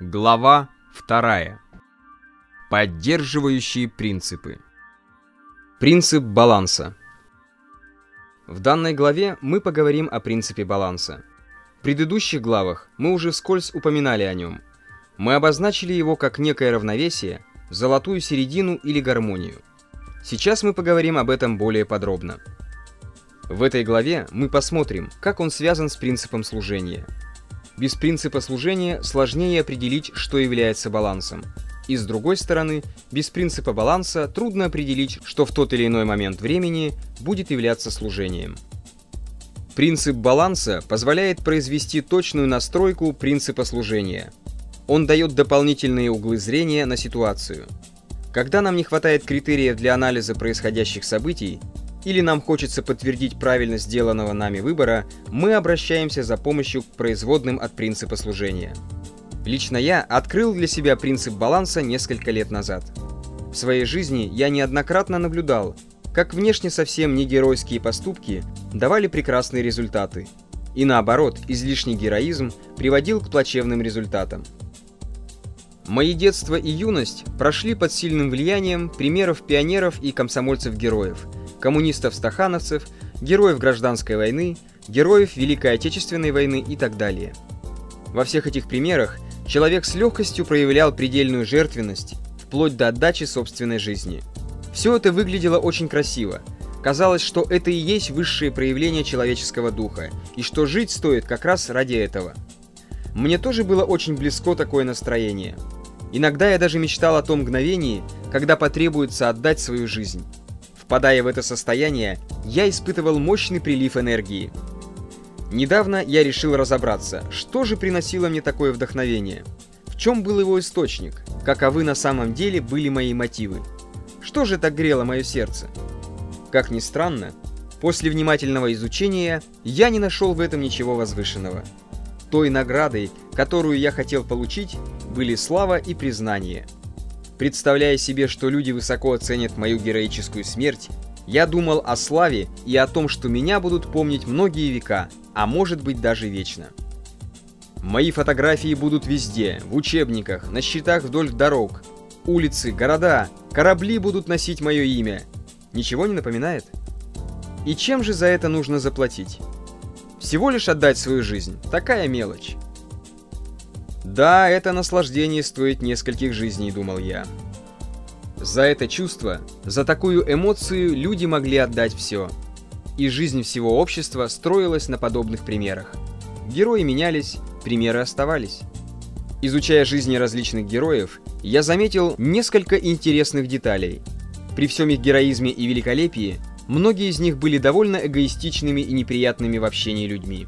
Глава 2. Поддерживающие принципы. Принцип баланса. В данной главе мы поговорим о принципе баланса. В предыдущих главах мы уже вскользь упоминали о нем. Мы обозначили его как некое равновесие, золотую середину или гармонию. Сейчас мы поговорим об этом более подробно. В этой главе мы посмотрим, как он связан с принципом служения. Без принципа служения сложнее определить, что является балансом. И с другой стороны, без принципа баланса трудно определить, что в тот или иной момент времени будет являться служением. Принцип баланса позволяет произвести точную настройку принципа служения. Он дает дополнительные углы зрения на ситуацию. Когда нам не хватает критериев для анализа происходящих событий, или нам хочется подтвердить правильность сделанного нами выбора, мы обращаемся за помощью к производным от принципа служения. Лично я открыл для себя принцип баланса несколько лет назад. В своей жизни я неоднократно наблюдал, как внешне совсем не геройские поступки давали прекрасные результаты, и наоборот, излишний героизм приводил к плачевным результатам. Мои детство и юность прошли под сильным влиянием примеров пионеров и комсомольцев-героев – коммунистов-стахановцев, героев гражданской войны, героев Великой Отечественной войны и так далее. Во всех этих примерах человек с легкостью проявлял предельную жертвенность, вплоть до отдачи собственной жизни. Все это выглядело очень красиво. Казалось, что это и есть высшее проявление человеческого духа, и что жить стоит как раз ради этого. Мне тоже было очень близко такое настроение. Иногда я даже мечтал о том мгновении, когда потребуется отдать свою жизнь. Впадая в это состояние, я испытывал мощный прилив энергии. Недавно я решил разобраться, что же приносило мне такое вдохновение. В чем был его источник? Каковы на самом деле были мои мотивы? Что же так грело мое сердце? Как ни странно, после внимательного изучения я не нашел в этом ничего возвышенного. Той наградой, которую я хотел получить, были слава и признание – Представляя себе, что люди высоко оценят мою героическую смерть, я думал о славе и о том, что меня будут помнить многие века, а может быть даже вечно. Мои фотографии будут везде, в учебниках, на счетах вдоль дорог. Улицы, города, корабли будут носить мое имя. Ничего не напоминает? И чем же за это нужно заплатить? Всего лишь отдать свою жизнь. Такая мелочь. Да, это наслаждение стоит нескольких жизней, думал я. За это чувство, за такую эмоцию люди могли отдать все. И жизнь всего общества строилась на подобных примерах. Герои менялись, примеры оставались. Изучая жизни различных героев, я заметил несколько интересных деталей. При всем их героизме и великолепии, многие из них были довольно эгоистичными и неприятными в общении людьми.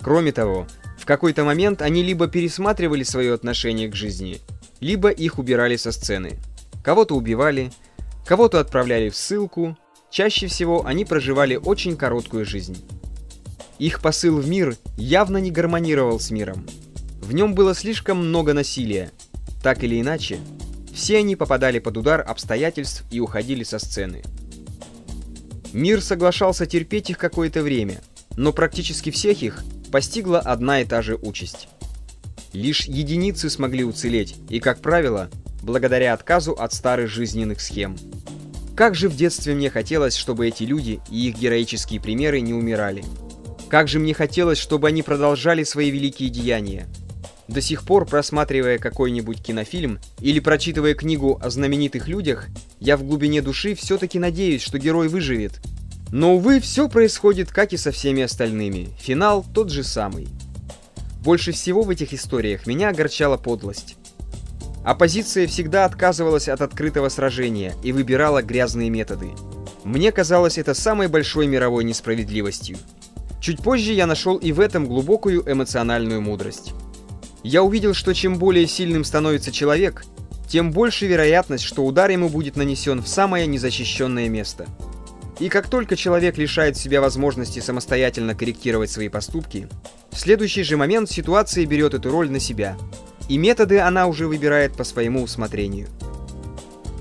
Кроме того, в какой-то момент они либо пересматривали свое отношение к жизни, либо их убирали со сцены. Кого-то убивали, кого-то отправляли в ссылку, чаще всего они проживали очень короткую жизнь. Их посыл в мир явно не гармонировал с миром. В нем было слишком много насилия. Так или иначе, все они попадали под удар обстоятельств и уходили со сцены. Мир соглашался терпеть их какое-то время, но практически всех их постигла одна и та же участь. Лишь единицы смогли уцелеть, и, как правило, благодаря отказу от старых жизненных схем. Как же в детстве мне хотелось, чтобы эти люди и их героические примеры не умирали. Как же мне хотелось, чтобы они продолжали свои великие деяния. До сих пор, просматривая какой-нибудь кинофильм или прочитывая книгу о знаменитых людях, я в глубине души все-таки надеюсь, что герой выживет, но, увы, все происходит, как и со всеми остальными. Финал тот же самый. Больше всего в этих историях меня огорчала подлость. Оппозиция всегда отказывалась от открытого сражения и выбирала грязные методы. Мне казалось это самой большой мировой несправедливостью. Чуть позже я нашел и в этом глубокую эмоциональную мудрость. Я увидел, что чем более сильным становится человек, тем больше вероятность, что удар ему будет нанесен в самое незащищенное место – и как только человек лишает себя возможности самостоятельно корректировать свои поступки, в следующий же момент ситуация берет эту роль на себя, и методы она уже выбирает по своему усмотрению.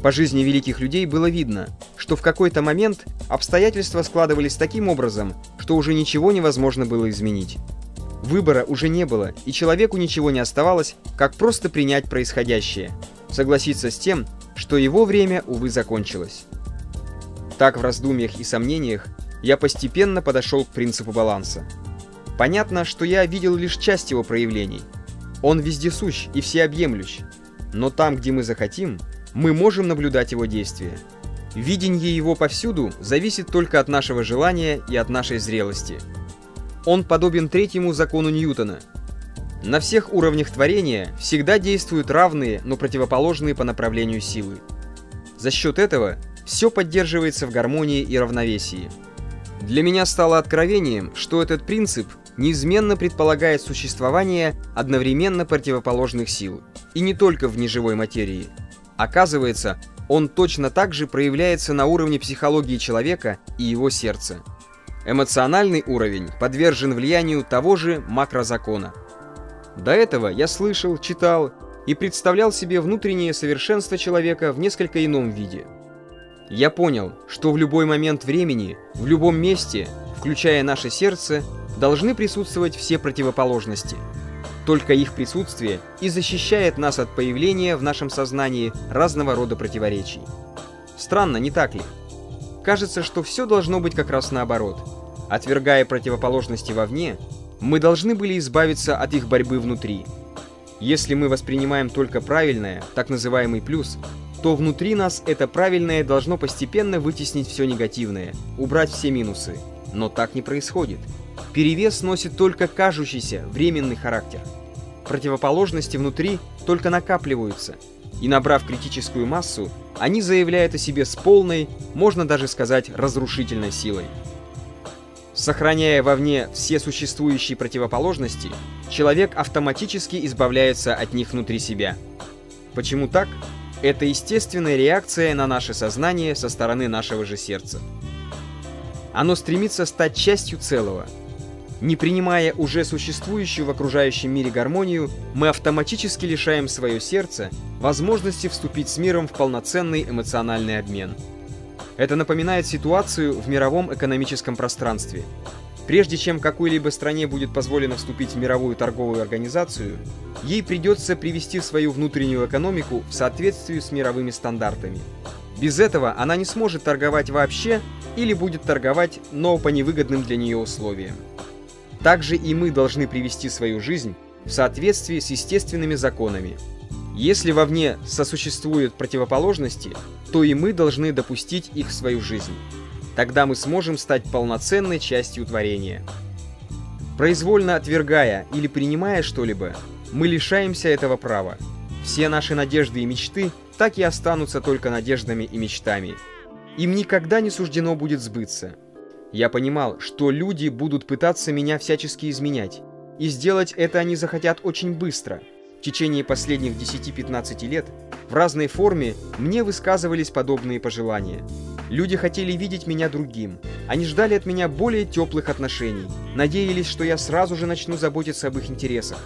По жизни великих людей было видно, что в какой-то момент обстоятельства складывались таким образом, что уже ничего невозможно было изменить. Выбора уже не было, и человеку ничего не оставалось, как просто принять происходящее, согласиться с тем, что его время, увы, закончилось. Так в раздумьях и сомнениях я постепенно подошел к принципу баланса. Понятно, что я видел лишь часть его проявлений. Он вездесущ и всеобъемлющ, но там, где мы захотим, мы можем наблюдать его действия. Видение его повсюду зависит только от нашего желания и от нашей зрелости. Он подобен третьему закону Ньютона. На всех уровнях творения всегда действуют равные, но противоположные по направлению силы. За счет этого все поддерживается в гармонии и равновесии. Для меня стало откровением, что этот принцип неизменно предполагает существование одновременно противоположных сил, и не только в неживой материи. Оказывается, он точно так же проявляется на уровне психологии человека и его сердца. Эмоциональный уровень подвержен влиянию того же макрозакона. До этого я слышал, читал и представлял себе внутреннее совершенство человека в несколько ином виде. Я понял, что в любой момент времени, в любом месте, включая наше сердце, должны присутствовать все противоположности. Только их присутствие и защищает нас от появления в нашем сознании разного рода противоречий. Странно, не так ли? Кажется, что все должно быть как раз наоборот. Отвергая противоположности вовне, мы должны были избавиться от их борьбы внутри. Если мы воспринимаем только правильное, так называемый плюс, то внутри нас это правильное должно постепенно вытеснить все негативное, убрать все минусы. Но так не происходит. Перевес носит только кажущийся, временный характер. Противоположности внутри только накапливаются, и набрав критическую массу, они заявляют о себе с полной, можно даже сказать, разрушительной силой. Сохраняя вовне все существующие противоположности, человек автоматически избавляется от них внутри себя. Почему так? Это естественная реакция на наше сознание со стороны нашего же сердца. Оно стремится стать частью целого – не принимая уже существующую в окружающем мире гармонию, мы автоматически лишаем свое сердце возможности вступить с миром в полноценный эмоциональный обмен. Это напоминает ситуацию в мировом экономическом пространстве. Прежде чем какой-либо стране будет позволено вступить в мировую торговую организацию, ей придется привести свою внутреннюю экономику в соответствии с мировыми стандартами. Без этого она не сможет торговать вообще или будет торговать, но по невыгодным для нее условиям. Также и мы должны привести свою жизнь в соответствии с естественными законами. Если вовне сосуществуют противоположности, то и мы должны допустить их в свою жизнь. Тогда мы сможем стать полноценной частью творения. Произвольно отвергая или принимая что-либо, мы лишаемся этого права. Все наши надежды и мечты так и останутся только надеждами и мечтами. Им никогда не суждено будет сбыться. Я понимал, что люди будут пытаться меня всячески изменять, и сделать это они захотят очень быстро. В течение последних 10-15 лет в разной форме мне высказывались подобные пожелания. Люди хотели видеть меня другим. Они ждали от меня более теплых отношений, надеялись, что я сразу же начну заботиться об их интересах.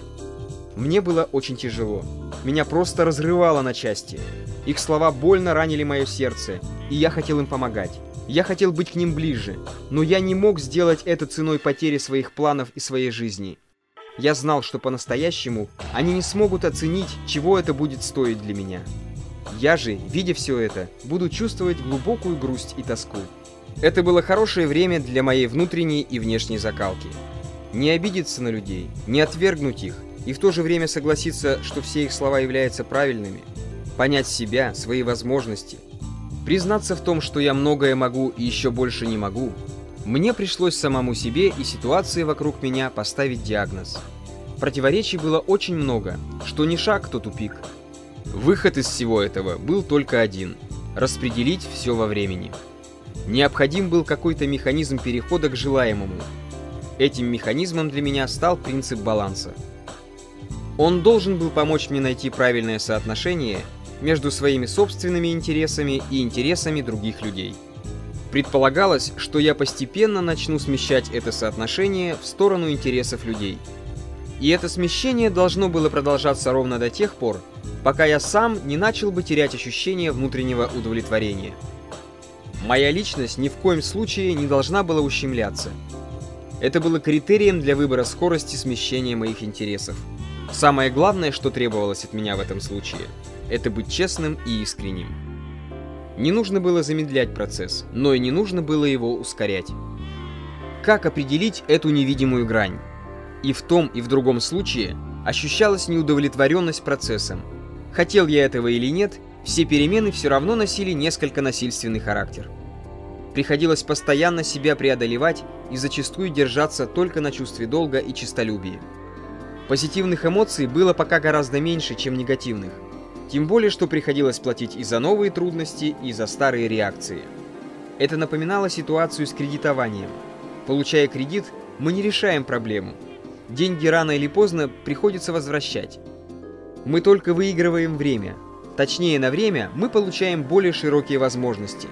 Мне было очень тяжело. Меня просто разрывало на части. Их слова больно ранили мое сердце, и я хотел им помогать. Я хотел быть к ним ближе, но я не мог сделать это ценой потери своих планов и своей жизни. Я знал, что по-настоящему они не смогут оценить, чего это будет стоить для меня. Я же, видя все это, буду чувствовать глубокую грусть и тоску. Это было хорошее время для моей внутренней и внешней закалки. Не обидеться на людей, не отвергнуть их, и в то же время согласиться, что все их слова являются правильными. Понять себя, свои возможности, Признаться в том, что я многое могу и еще больше не могу, мне пришлось самому себе и ситуации вокруг меня поставить диагноз. Противоречий было очень много, что ни шаг, то тупик. Выход из всего этого был только один – распределить все во времени. Необходим был какой-то механизм перехода к желаемому. Этим механизмом для меня стал принцип баланса. Он должен был помочь мне найти правильное соотношение – между своими собственными интересами и интересами других людей. Предполагалось, что я постепенно начну смещать это соотношение в сторону интересов людей. И это смещение должно было продолжаться ровно до тех пор, пока я сам не начал бы терять ощущение внутреннего удовлетворения. Моя личность ни в коем случае не должна была ущемляться. Это было критерием для выбора скорости смещения моих интересов. Самое главное, что требовалось от меня в этом случае, это быть честным и искренним. Не нужно было замедлять процесс, но и не нужно было его ускорять. Как определить эту невидимую грань? И в том, и в другом случае ощущалась неудовлетворенность процессом. Хотел я этого или нет, все перемены все равно носили несколько насильственный характер. Приходилось постоянно себя преодолевать и зачастую держаться только на чувстве долга и честолюбия. Позитивных эмоций было пока гораздо меньше, чем негативных. Тем более, что приходилось платить и за новые трудности, и за старые реакции. Это напоминало ситуацию с кредитованием. Получая кредит, мы не решаем проблему. Деньги рано или поздно приходится возвращать. Мы только выигрываем время. Точнее, на время мы получаем более широкие возможности.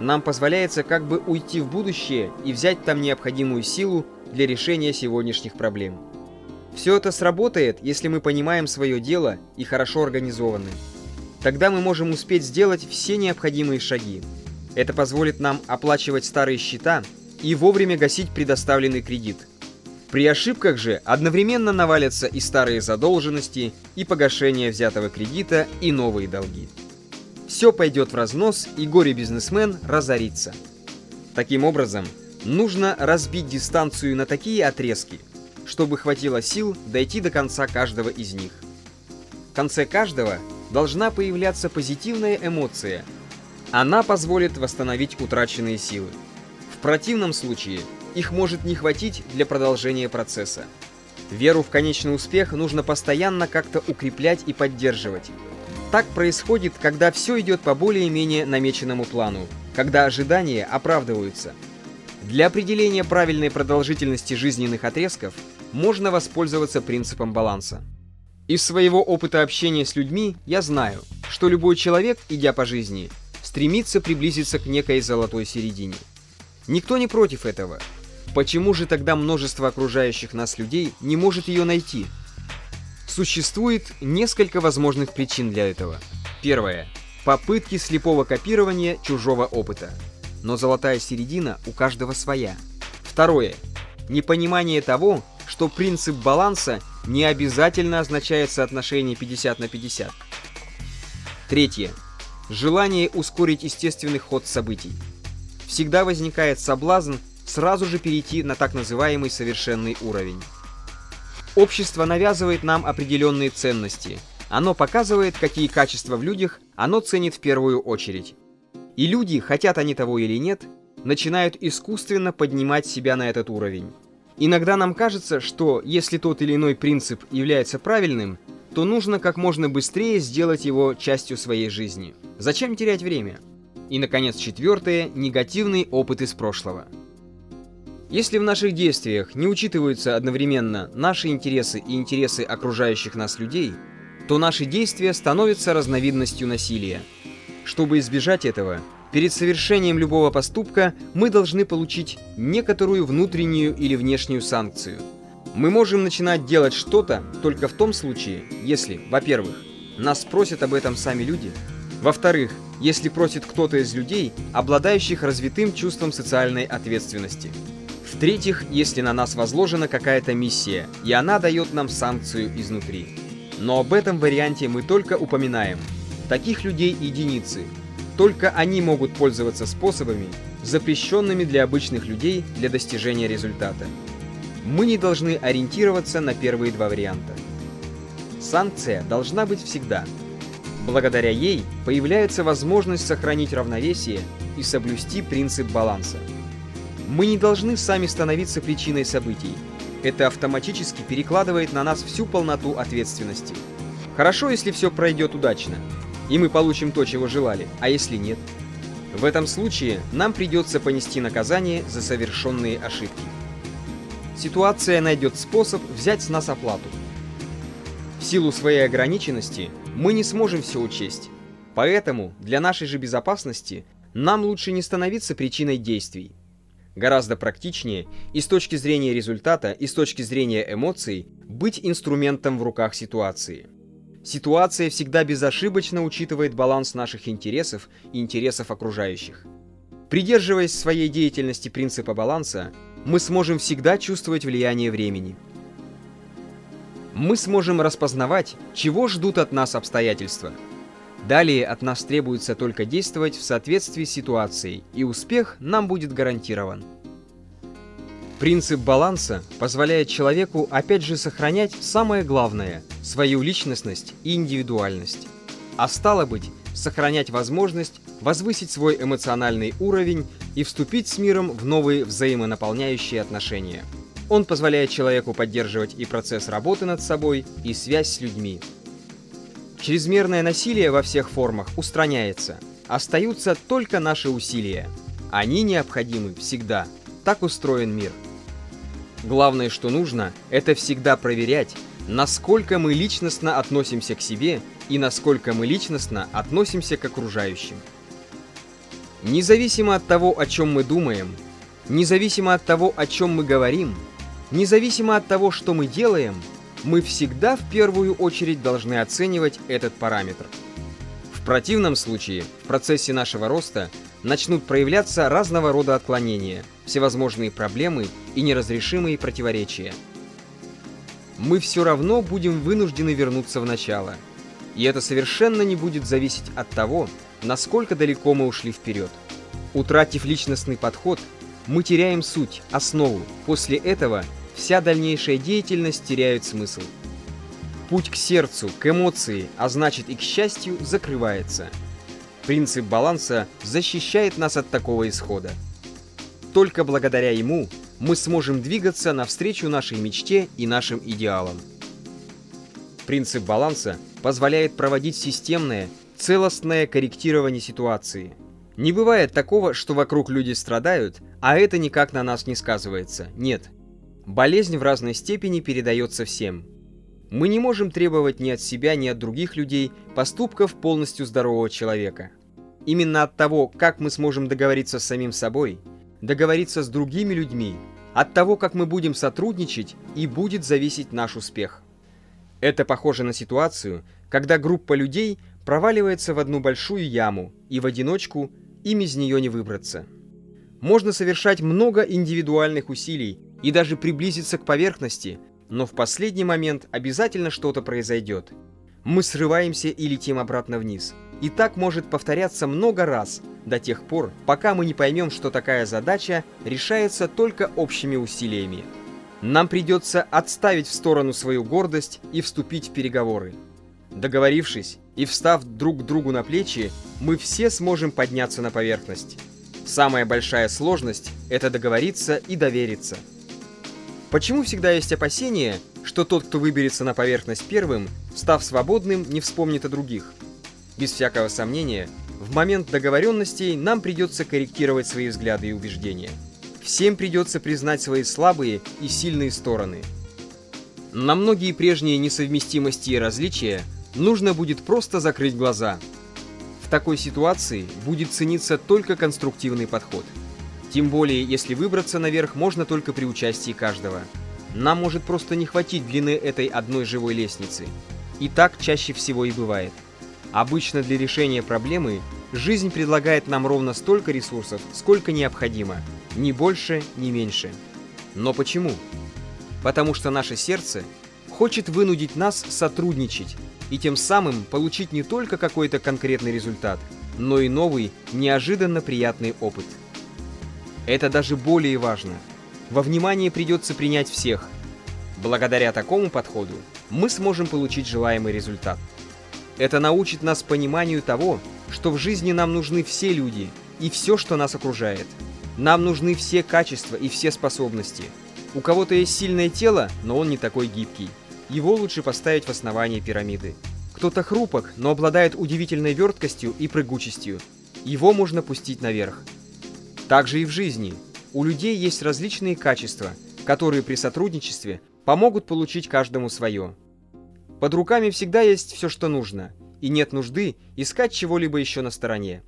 Нам позволяется как бы уйти в будущее и взять там необходимую силу для решения сегодняшних проблем. Все это сработает, если мы понимаем свое дело и хорошо организованы. Тогда мы можем успеть сделать все необходимые шаги. Это позволит нам оплачивать старые счета и вовремя гасить предоставленный кредит. При ошибках же одновременно навалятся и старые задолженности, и погашение взятого кредита, и новые долги. Все пойдет в разнос, и горе-бизнесмен разорится. Таким образом, нужно разбить дистанцию на такие отрезки, чтобы хватило сил дойти до конца каждого из них. В конце каждого должна появляться позитивная эмоция. Она позволит восстановить утраченные силы противном случае их может не хватить для продолжения процесса. Веру в конечный успех нужно постоянно как-то укреплять и поддерживать. Так происходит, когда все идет по более-менее намеченному плану, когда ожидания оправдываются. Для определения правильной продолжительности жизненных отрезков можно воспользоваться принципом баланса. Из своего опыта общения с людьми я знаю, что любой человек, идя по жизни, стремится приблизиться к некой золотой середине – Никто не против этого. Почему же тогда множество окружающих нас людей не может ее найти? Существует несколько возможных причин для этого. Первое. Попытки слепого копирования чужого опыта. Но золотая середина у каждого своя. Второе. Непонимание того, что принцип баланса не обязательно означает соотношение 50 на 50. Третье. Желание ускорить естественный ход событий всегда возникает соблазн сразу же перейти на так называемый совершенный уровень. Общество навязывает нам определенные ценности. Оно показывает, какие качества в людях оно ценит в первую очередь. И люди, хотят они того или нет, начинают искусственно поднимать себя на этот уровень. Иногда нам кажется, что если тот или иной принцип является правильным, то нужно как можно быстрее сделать его частью своей жизни. Зачем терять время? И, наконец, четвертое – негативный опыт из прошлого. Если в наших действиях не учитываются одновременно наши интересы и интересы окружающих нас людей, то наши действия становятся разновидностью насилия. Чтобы избежать этого, перед совершением любого поступка мы должны получить некоторую внутреннюю или внешнюю санкцию. Мы можем начинать делать что-то только в том случае, если, во-первых, нас просят об этом сами люди, во-вторых, если просит кто-то из людей, обладающих развитым чувством социальной ответственности. В-третьих, если на нас возложена какая-то миссия, и она дает нам санкцию изнутри. Но об этом варианте мы только упоминаем. Таких людей единицы. Только они могут пользоваться способами, запрещенными для обычных людей для достижения результата. Мы не должны ориентироваться на первые два варианта. Санкция должна быть всегда – Благодаря ей появляется возможность сохранить равновесие и соблюсти принцип баланса. Мы не должны сами становиться причиной событий. Это автоматически перекладывает на нас всю полноту ответственности. Хорошо, если все пройдет удачно, и мы получим то, чего желали, а если нет? В этом случае нам придется понести наказание за совершенные ошибки. Ситуация найдет способ взять с нас оплату. В силу своей ограниченности мы не сможем все учесть. Поэтому для нашей же безопасности нам лучше не становиться причиной действий. Гораздо практичнее и с точки зрения результата, и с точки зрения эмоций быть инструментом в руках ситуации. Ситуация всегда безошибочно учитывает баланс наших интересов и интересов окружающих. Придерживаясь своей деятельности принципа баланса, мы сможем всегда чувствовать влияние времени. Мы сможем распознавать, чего ждут от нас обстоятельства. Далее от нас требуется только действовать в соответствии с ситуацией, и успех нам будет гарантирован. Принцип баланса позволяет человеку опять же сохранять самое главное – свою личностность и индивидуальность. А стало быть, сохранять возможность возвысить свой эмоциональный уровень и вступить с миром в новые взаимонаполняющие отношения. Он позволяет человеку поддерживать и процесс работы над собой, и связь с людьми. Чрезмерное насилие во всех формах устраняется. Остаются только наши усилия. Они необходимы всегда. Так устроен мир. Главное, что нужно, это всегда проверять, насколько мы личностно относимся к себе и насколько мы личностно относимся к окружающим. Независимо от того, о чем мы думаем, независимо от того, о чем мы говорим, независимо от того, что мы делаем, мы всегда в первую очередь должны оценивать этот параметр. В противном случае в процессе нашего роста начнут проявляться разного рода отклонения, всевозможные проблемы и неразрешимые противоречия. Мы все равно будем вынуждены вернуться в начало. И это совершенно не будет зависеть от того, насколько далеко мы ушли вперед. Утратив личностный подход, мы теряем суть, основу. После этого вся дальнейшая деятельность теряет смысл. Путь к сердцу, к эмоции, а значит и к счастью, закрывается. Принцип баланса защищает нас от такого исхода. Только благодаря ему мы сможем двигаться навстречу нашей мечте и нашим идеалам. Принцип баланса позволяет проводить системное, целостное корректирование ситуации. Не бывает такого, что вокруг люди страдают, а это никак на нас не сказывается. Нет. Болезнь в разной степени передается всем. Мы не можем требовать ни от себя, ни от других людей поступков полностью здорового человека. Именно от того, как мы сможем договориться с самим собой – договориться с другими людьми. От того, как мы будем сотрудничать, и будет зависеть наш успех. Это похоже на ситуацию, когда группа людей проваливается в одну большую яму, и в одиночку им из нее не выбраться. Можно совершать много индивидуальных усилий и даже приблизиться к поверхности, но в последний момент обязательно что-то произойдет. Мы срываемся и летим обратно вниз. И так может повторяться много раз, до тех пор, пока мы не поймем, что такая задача решается только общими усилиями. Нам придется отставить в сторону свою гордость и вступить в переговоры. Договорившись и встав друг другу на плечи, мы все сможем подняться на поверхность. Самая большая сложность – это договориться и довериться. Почему всегда есть опасение, что тот, кто выберется на поверхность первым, став свободным, не вспомнит о других? Без всякого сомнения, в момент договоренностей нам придется корректировать свои взгляды и убеждения. Всем придется признать свои слабые и сильные стороны. На многие прежние несовместимости и различия нужно будет просто закрыть глаза. В такой ситуации будет цениться только конструктивный подход. Тем более, если выбраться наверх можно только при участии каждого. Нам может просто не хватить длины этой одной живой лестницы. И так чаще всего и бывает. Обычно для решения проблемы жизнь предлагает нам ровно столько ресурсов, сколько необходимо, ни больше, ни меньше. Но почему? Потому что наше сердце хочет вынудить нас сотрудничать и тем самым получить не только какой-то конкретный результат, но и новый, неожиданно приятный опыт. Это даже более важно. Во внимание придется принять всех. Благодаря такому подходу мы сможем получить желаемый результат. Это научит нас пониманию того, что в жизни нам нужны все люди и все, что нас окружает. Нам нужны все качества и все способности. У кого-то есть сильное тело, но он не такой гибкий. Его лучше поставить в основании пирамиды. Кто-то хрупок, но обладает удивительной верткостью и прыгучестью. Его можно пустить наверх. Также и в жизни. У людей есть различные качества, которые при сотрудничестве помогут получить каждому свое. Под руками всегда есть все, что нужно, и нет нужды искать чего-либо еще на стороне.